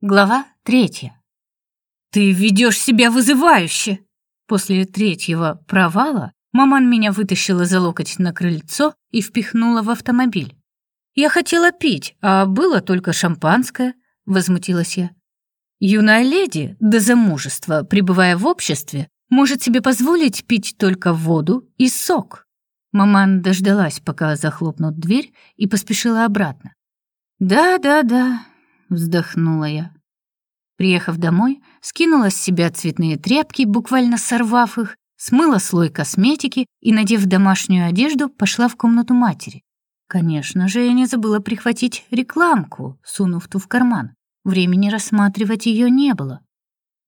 Глава третья. «Ты ведешь себя вызывающе!» После третьего провала маман меня вытащила за локоть на крыльцо и впихнула в автомобиль. «Я хотела пить, а было только шампанское», — возмутилась я. «Юная леди до замужества, пребывая в обществе, может себе позволить пить только воду и сок». Маман дождалась, пока захлопнут дверь, и поспешила обратно. «Да-да-да, вздохнула я. Приехав домой, скинула с себя цветные тряпки, буквально сорвав их, смыла слой косметики и, надев домашнюю одежду, пошла в комнату матери. Конечно же, я не забыла прихватить рекламку, сунув ту в карман. Времени рассматривать ее не было.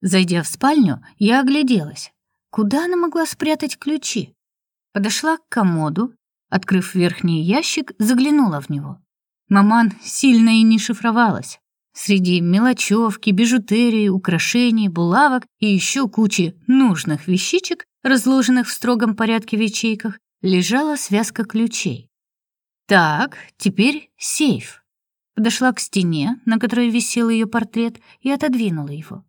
Зайдя в спальню, я огляделась. Куда она могла спрятать ключи? Подошла к комоду, открыв верхний ящик, заглянула в него. Маман сильно и не шифровалась. Среди мелочевки, бижутерии, украшений, булавок и еще кучи нужных вещичек, разложенных в строгом порядке в ячейках, лежала связка ключей. Так, теперь сейф. Подошла к стене, на которой висел ее портрет, и отодвинула его.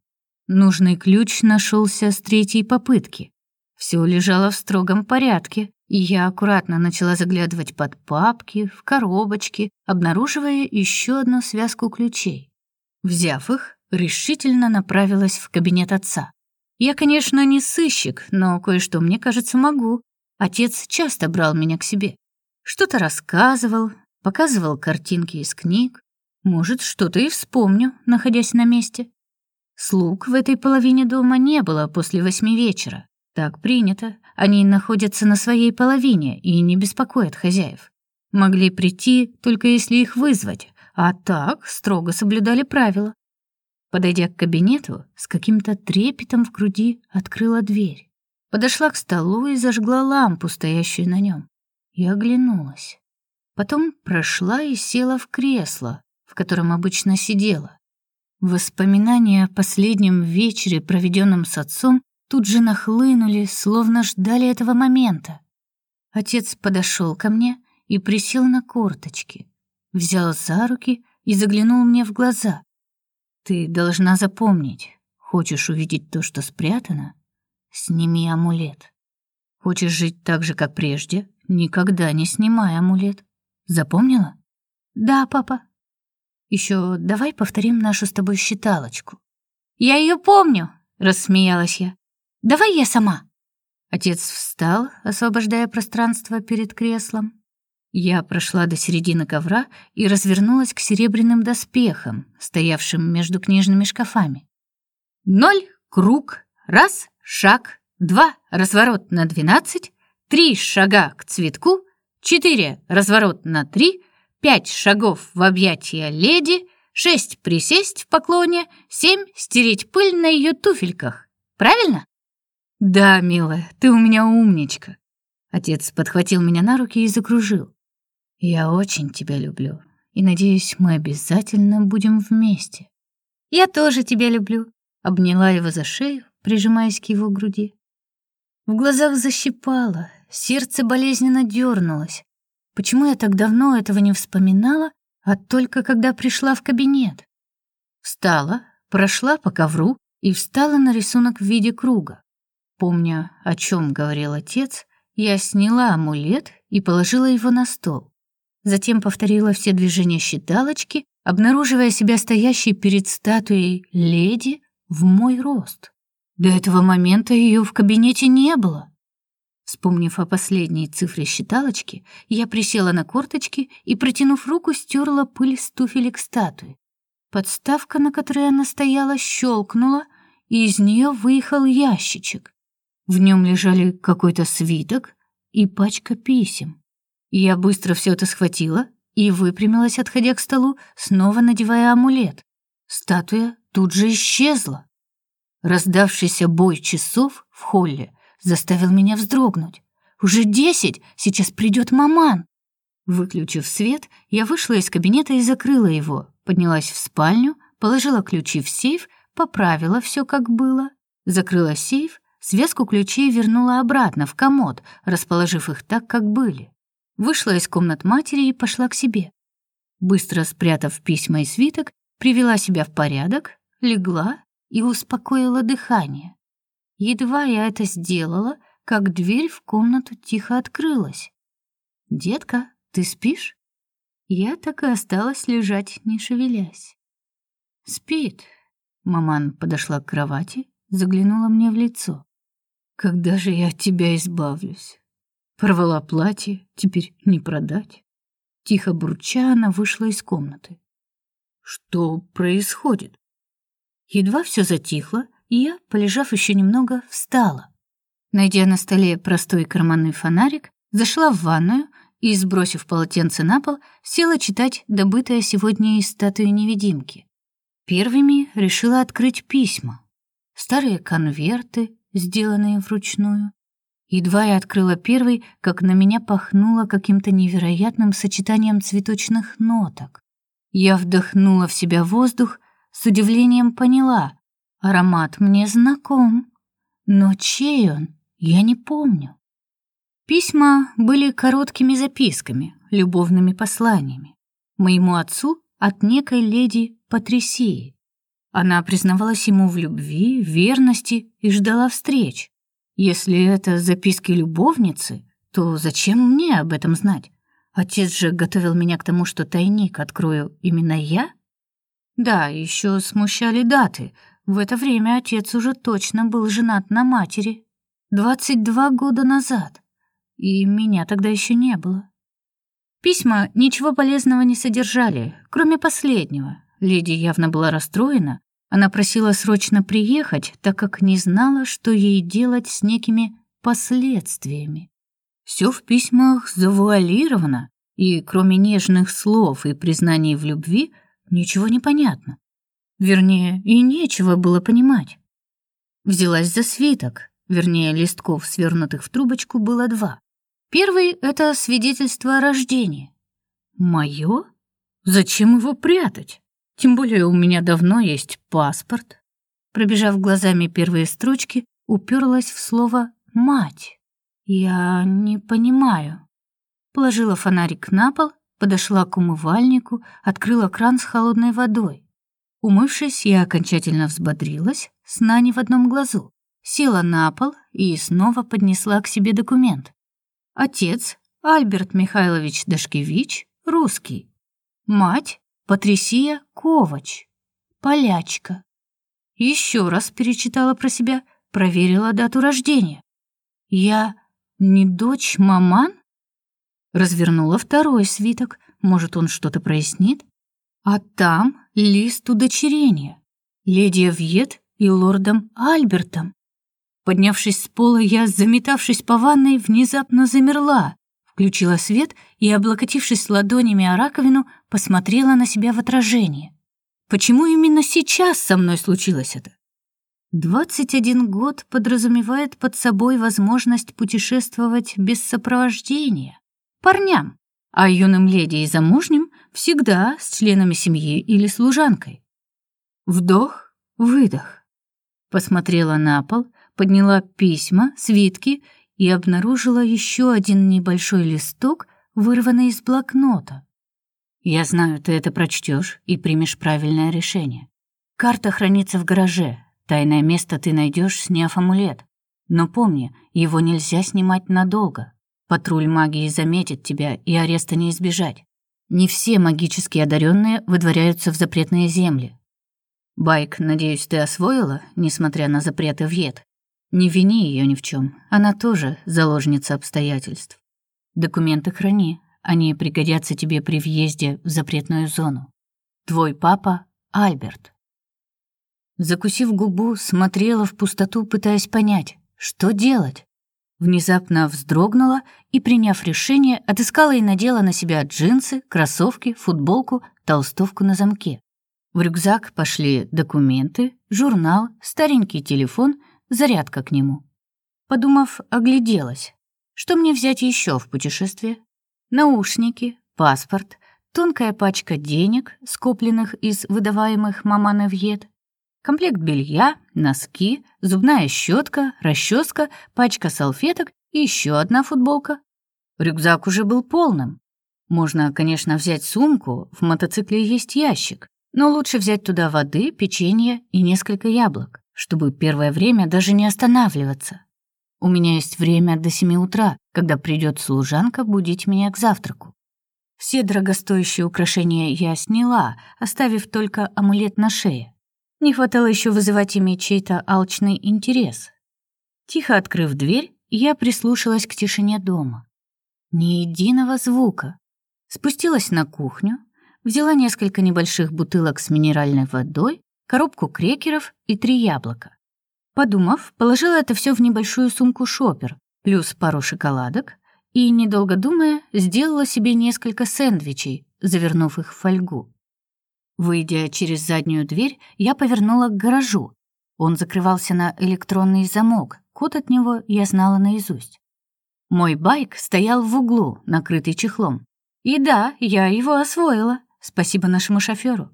Нужный ключ нашелся с третьей попытки. Все лежало в строгом порядке, и я аккуратно начала заглядывать под папки, в коробочки, обнаруживая еще одну связку ключей. Взяв их, решительно направилась в кабинет отца. Я, конечно, не сыщик, но кое-что, мне кажется, могу. Отец часто брал меня к себе. Что-то рассказывал, показывал картинки из книг. Может, что-то и вспомню, находясь на месте. Слуг в этой половине дома не было после восьми вечера. Так принято. Они находятся на своей половине и не беспокоят хозяев. Могли прийти, только если их вызвать, а так строго соблюдали правила. Подойдя к кабинету, с каким-то трепетом в груди открыла дверь. Подошла к столу и зажгла лампу, стоящую на нем. И оглянулась. Потом прошла и села в кресло, в котором обычно сидела. Воспоминания о последнем вечере, проведенном с отцом, тут же нахлынули, словно ждали этого момента. Отец подошел ко мне и присел на корточки взял за руки и заглянул мне в глаза. «Ты должна запомнить, хочешь увидеть то, что спрятано? Сними амулет. Хочешь жить так же, как прежде? Никогда не снимай амулет. Запомнила?» «Да, папа». Еще давай повторим нашу с тобой считалочку». «Я ее помню», — рассмеялась я. «Давай я сама». Отец встал, освобождая пространство перед креслом. Я прошла до середины ковра и развернулась к серебряным доспехам, стоявшим между книжными шкафами. Ноль, круг, раз, шаг, два, разворот на двенадцать, три шага к цветку, четыре, разворот на три, пять шагов в объятия леди, шесть присесть в поклоне, семь стереть пыль на ее туфельках. Правильно? Да, милая, ты у меня умничка. Отец подхватил меня на руки и закружил. Я очень тебя люблю и надеюсь, мы обязательно будем вместе. Я тоже тебя люблю, обняла его за шею, прижимаясь к его груди. В глазах защипало, сердце болезненно дернулось. Почему я так давно этого не вспоминала, а только когда пришла в кабинет? Встала, прошла по ковру и встала на рисунок в виде круга. Помня, о чем говорил отец, я сняла амулет и положила его на стол. Затем повторила все движения считалочки, обнаруживая себя стоящей перед статуей леди в мой рост. До этого момента ее в кабинете не было. Вспомнив о последней цифре считалочки, я присела на корточки и, протянув руку, стерла пыль с туфелек статуи. Подставка, на которой она стояла, щелкнула, и из нее выехал ящичек. В нем лежали какой-то свиток и пачка писем. Я быстро все это схватила и выпрямилась, отходя к столу, снова надевая амулет. Статуя тут же исчезла. Раздавшийся бой часов в холле заставил меня вздрогнуть. Уже десять, сейчас придет маман. Выключив свет, я вышла из кабинета и закрыла его, поднялась в спальню, положила ключи в сейф, поправила все как было, закрыла сейф, связку ключей вернула обратно в комод, расположив их так, как были вышла из комнат матери и пошла к себе. Быстро спрятав письма и свиток, привела себя в порядок, легла и успокоила дыхание. Едва я это сделала, как дверь в комнату тихо открылась. «Детка, ты спишь?» Я так и осталась лежать, не шевелясь. «Спит». Маман подошла к кровати, заглянула мне в лицо. «Когда же я от тебя избавлюсь?» Порвала платье, теперь не продать. Тихо бурча, она вышла из комнаты. Что происходит? Едва все затихло, и я, полежав еще немного, встала. Найдя на столе простой карманный фонарик, зашла в ванную и, сбросив полотенце на пол, села читать добытое сегодня из статуи невидимки. Первыми решила открыть письма. Старые конверты, сделанные вручную. Едва я открыла первый, как на меня пахнуло каким-то невероятным сочетанием цветочных ноток. Я вдохнула в себя воздух, с удивлением поняла. Аромат мне знаком, но чей он, я не помню. Письма были короткими записками, любовными посланиями. Моему отцу от некой леди Патрисии. Она признавалась ему в любви, верности и ждала встреч. Если это записки любовницы, то зачем мне об этом знать? Отец же готовил меня к тому, что тайник открою именно я. Да, еще смущали даты. В это время отец уже точно был женат на матери. 22 года назад и меня тогда еще не было. Письма ничего полезного не содержали, кроме последнего. Леди явно была расстроена. Она просила срочно приехать, так как не знала, что ей делать с некими последствиями. Все в письмах завуалировано, и кроме нежных слов и признаний в любви ничего не понятно. Вернее, и нечего было понимать. Взялась за свиток, вернее, листков, свернутых в трубочку, было два. Первый — это свидетельство о рождении. Мое? Зачем его прятать? Тем более у меня давно есть паспорт. Пробежав глазами первые строчки, уперлась в слово «мать». Я не понимаю. Положила фонарик на пол, подошла к умывальнику, открыла кран с холодной водой. Умывшись, я окончательно взбодрилась, сна не в одном глазу. Села на пол и снова поднесла к себе документ. Отец Альберт Михайлович Дашкевич, русский. Мать Патрисия Ковач, полячка. Еще раз перечитала про себя, проверила дату рождения. Я не дочь маман? Развернула второй свиток, может, он что-то прояснит? А там лист удочерения. Леди Вьет и лордом Альбертом. Поднявшись с пола, я, заметавшись по ванной, внезапно замерла, включила свет и, облокотившись ладонями о раковину, посмотрела на себя в отражение. Почему именно сейчас со мной случилось это? 21 год подразумевает под собой возможность путешествовать без сопровождения. Парням, а юным леди и замужним всегда с членами семьи или служанкой. Вдох, выдох. Посмотрела на пол, подняла письма, свитки и обнаружила еще один небольшой листок, вырванный из блокнота. «Я знаю, ты это прочтешь и примешь правильное решение. Карта хранится в гараже. Тайное место ты найдешь, сняв амулет. Но помни, его нельзя снимать надолго. Патруль магии заметит тебя, и ареста не избежать. Не все магически одаренные выдворяются в запретные земли. Байк, надеюсь, ты освоила, несмотря на запреты в ед. Не вини ее ни в чем, она тоже заложница обстоятельств. Документы храни, они пригодятся тебе при въезде в запретную зону. Твой папа Альберт. Закусив губу, смотрела в пустоту, пытаясь понять, что делать. Внезапно вздрогнула и, приняв решение, отыскала и надела на себя джинсы, кроссовки, футболку, толстовку на замке. В рюкзак пошли документы, журнал, старенький телефон — зарядка к нему. Подумав, огляделась. Что мне взять еще в путешествие? Наушники, паспорт, тонкая пачка денег, скопленных из выдаваемых маманы в комплект белья, носки, зубная щетка, расческа, пачка салфеток и еще одна футболка. Рюкзак уже был полным. Можно, конечно, взять сумку, в мотоцикле есть ящик. Но лучше взять туда воды, печенье и несколько яблок, чтобы первое время даже не останавливаться. У меня есть время до семи утра, когда придет служанка будить меня к завтраку. Все дорогостоящие украшения я сняла, оставив только амулет на шее. Не хватало еще вызывать ими чей-то алчный интерес. Тихо открыв дверь, я прислушалась к тишине дома. Ни единого звука. Спустилась на кухню, взяла несколько небольших бутылок с минеральной водой, коробку крекеров и три яблока. Подумав, положила это все в небольшую сумку шопер, плюс пару шоколадок, и, недолго думая, сделала себе несколько сэндвичей, завернув их в фольгу. Выйдя через заднюю дверь, я повернула к гаражу. Он закрывался на электронный замок, код от него я знала наизусть. Мой байк стоял в углу, накрытый чехлом. И да, я его освоила, спасибо нашему шоферу.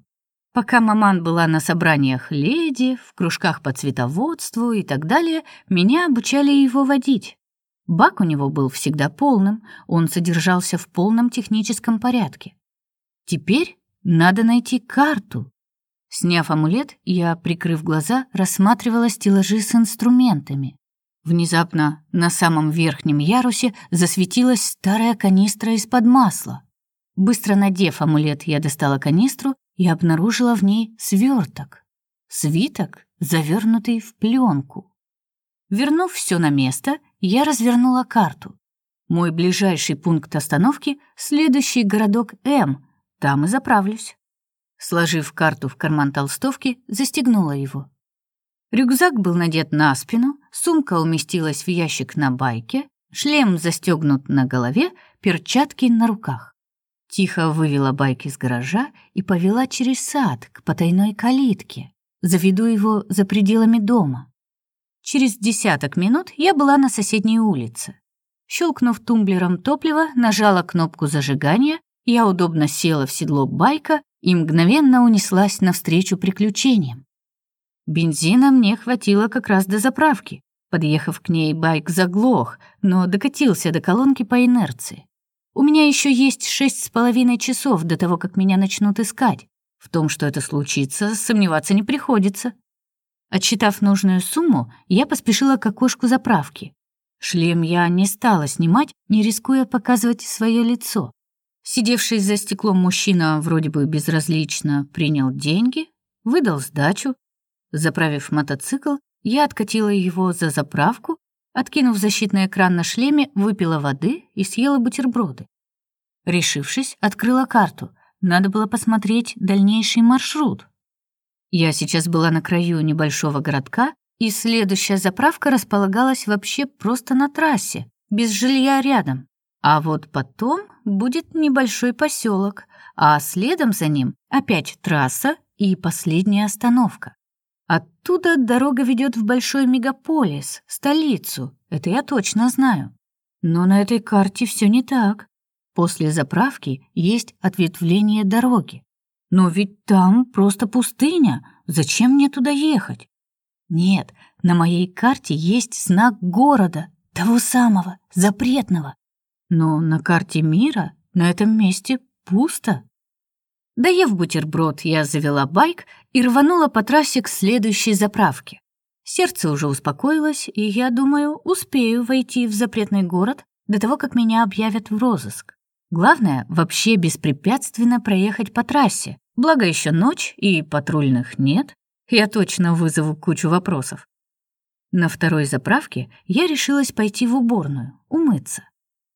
Пока маман была на собраниях леди, в кружках по цветоводству и так далее, меня обучали его водить. Бак у него был всегда полным, он содержался в полном техническом порядке. Теперь надо найти карту. Сняв амулет, я, прикрыв глаза, рассматривала стеллажи с инструментами. Внезапно на самом верхнем ярусе засветилась старая канистра из-под масла. Быстро надев амулет, я достала канистру и обнаружила в ней сверток. Свиток, завернутый в пленку. Вернув все на место, я развернула карту. Мой ближайший пункт остановки — следующий городок М. Там и заправлюсь. Сложив карту в карман толстовки, застегнула его. Рюкзак был надет на спину, сумка уместилась в ящик на байке, шлем застегнут на голове, перчатки на руках. Тихо вывела байк из гаража и повела через сад к потайной калитке. Заведу его за пределами дома. Через десяток минут я была на соседней улице. Щелкнув тумблером топлива, нажала кнопку зажигания, я удобно села в седло байка и мгновенно унеслась навстречу приключениям. Бензина мне хватило как раз до заправки. Подъехав к ней, байк заглох, но докатился до колонки по инерции. У меня еще есть шесть с половиной часов до того, как меня начнут искать. В том, что это случится, сомневаться не приходится. Отсчитав нужную сумму, я поспешила к окошку заправки. Шлем я не стала снимать, не рискуя показывать свое лицо. Сидевший за стеклом мужчина вроде бы безразлично принял деньги, выдал сдачу. Заправив мотоцикл, я откатила его за заправку, откинув защитный экран на шлеме, выпила воды и съела бутерброды. Решившись, открыла карту. Надо было посмотреть дальнейший маршрут. Я сейчас была на краю небольшого городка, и следующая заправка располагалась вообще просто на трассе, без жилья рядом. А вот потом будет небольшой поселок, а следом за ним опять трасса и последняя остановка. Оттуда дорога ведет в большой мегаполис, столицу, это я точно знаю. Но на этой карте все не так. После заправки есть ответвление дороги. Но ведь там просто пустыня. Зачем мне туда ехать? Нет, на моей карте есть знак города, того самого, запретного. Но на карте мира на этом месте пусто. Доев бутерброд, я завела байк и рванула по трассе к следующей заправке. Сердце уже успокоилось, и я думаю, успею войти в запретный город до того, как меня объявят в розыск. Главное, вообще беспрепятственно проехать по трассе. Благо еще ночь и патрульных нет. Я точно вызову кучу вопросов. На второй заправке я решилась пойти в уборную, умыться.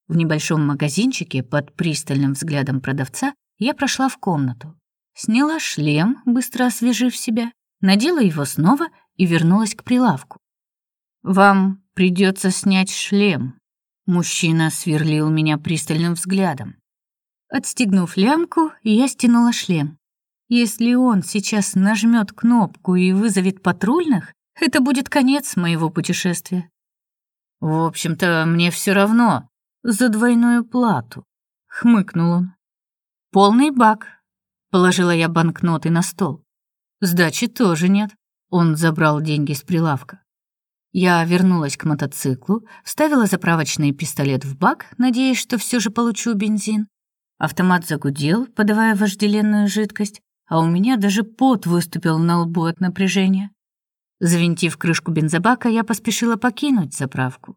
В небольшом магазинчике под пристальным взглядом продавца я прошла в комнату. Сняла шлем, быстро освежив себя, надела его снова и вернулась к прилавку. «Вам придется снять шлем», Мужчина сверлил меня пристальным взглядом. Отстегнув лямку, я стянула шлем. Если он сейчас нажмет кнопку и вызовет патрульных, это будет конец моего путешествия. В общем-то, мне все равно. За двойную плату. Хмыкнул он. Полный бак. Положила я банкноты на стол. Сдачи тоже нет. Он забрал деньги с прилавка. Я вернулась к мотоциклу, вставила заправочный пистолет в бак, надеясь, что все же получу бензин. Автомат загудел, подавая вожделенную жидкость, а у меня даже пот выступил на лбу от напряжения. Завинтив крышку бензобака, я поспешила покинуть заправку.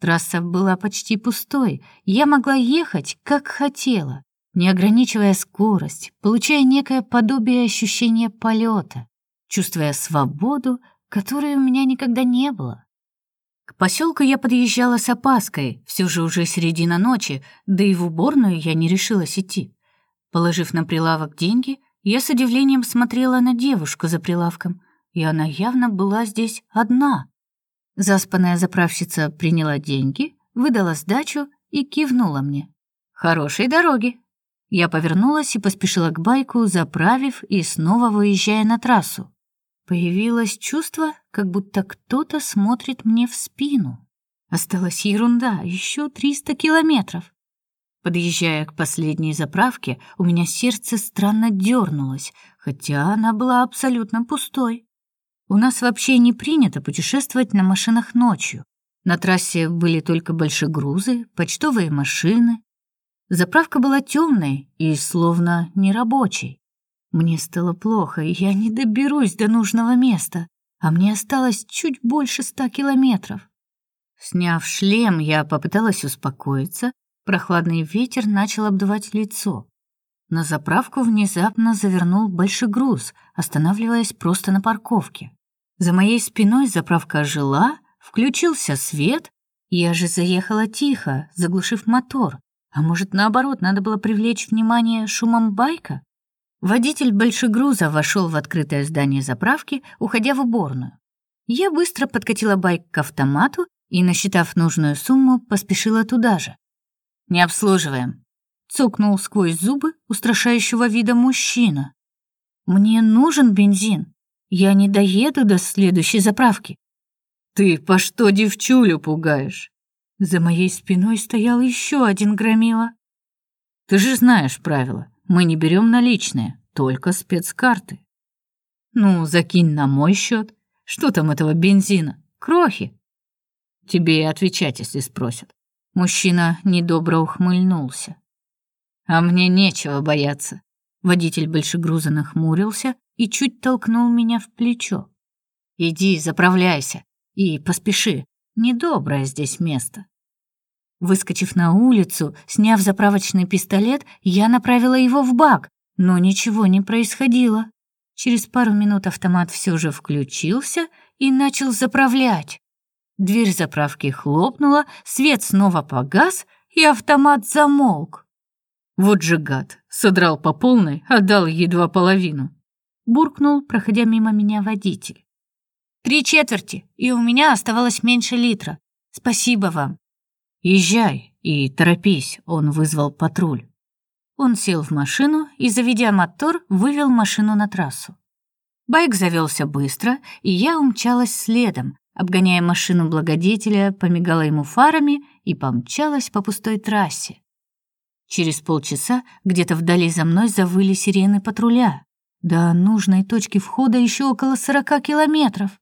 Трасса была почти пустой, я могла ехать, как хотела, не ограничивая скорость, получая некое подобие ощущения полета, чувствуя свободу, которой у меня никогда не было. К поселку я подъезжала с опаской, все же уже середина ночи, да и в уборную я не решилась идти. Положив на прилавок деньги, я с удивлением смотрела на девушку за прилавком, и она явно была здесь одна. Заспанная заправщица приняла деньги, выдала сдачу и кивнула мне. «Хорошей дороги!» Я повернулась и поспешила к байку, заправив и снова выезжая на трассу. Появилось чувство, как будто кто-то смотрит мне в спину. Осталась ерунда, еще 300 километров. Подъезжая к последней заправке, у меня сердце странно дернулось, хотя она была абсолютно пустой. У нас вообще не принято путешествовать на машинах ночью. На трассе были только большегрузы, почтовые машины. Заправка была темной и словно нерабочей. Мне стало плохо, и я не доберусь до нужного места, а мне осталось чуть больше ста километров. Сняв шлем, я попыталась успокоиться. Прохладный ветер начал обдувать лицо. На заправку внезапно завернул большой груз, останавливаясь просто на парковке. За моей спиной заправка ожила, включился свет, я же заехала тихо, заглушив мотор. А может, наоборот, надо было привлечь внимание шумом байка? Водитель большегруза вошел в открытое здание заправки, уходя в уборную. Я быстро подкатила байк к автомату и, насчитав нужную сумму, поспешила туда же. «Не обслуживаем», — цокнул сквозь зубы устрашающего вида мужчина. «Мне нужен бензин», я не доеду до следующей заправки. Ты по что девчулю пугаешь? За моей спиной стоял еще один громила. Ты же знаешь правила. Мы не берем наличные, только спецкарты. Ну, закинь на мой счет. Что там этого бензина? Крохи. Тебе и отвечать, если спросят. Мужчина недобро ухмыльнулся. А мне нечего бояться. Водитель большегруза нахмурился и чуть толкнул меня в плечо. «Иди, заправляйся и поспеши, недоброе здесь место». Выскочив на улицу, сняв заправочный пистолет, я направила его в бак, но ничего не происходило. Через пару минут автомат все же включился и начал заправлять. Дверь заправки хлопнула, свет снова погас, и автомат замолк. Вот же гад, содрал по полной, отдал едва половину буркнул, проходя мимо меня водитель. Три четверти, и у меня оставалось меньше литра. Спасибо вам. Езжай и торопись, он вызвал патруль. Он сел в машину и, заведя мотор, вывел машину на трассу. Байк завелся быстро, и я умчалась следом, обгоняя машину благодетеля, помигала ему фарами и помчалась по пустой трассе. Через полчаса где-то вдали за мной завыли сирены патруля. До нужной точки входа еще около сорока километров.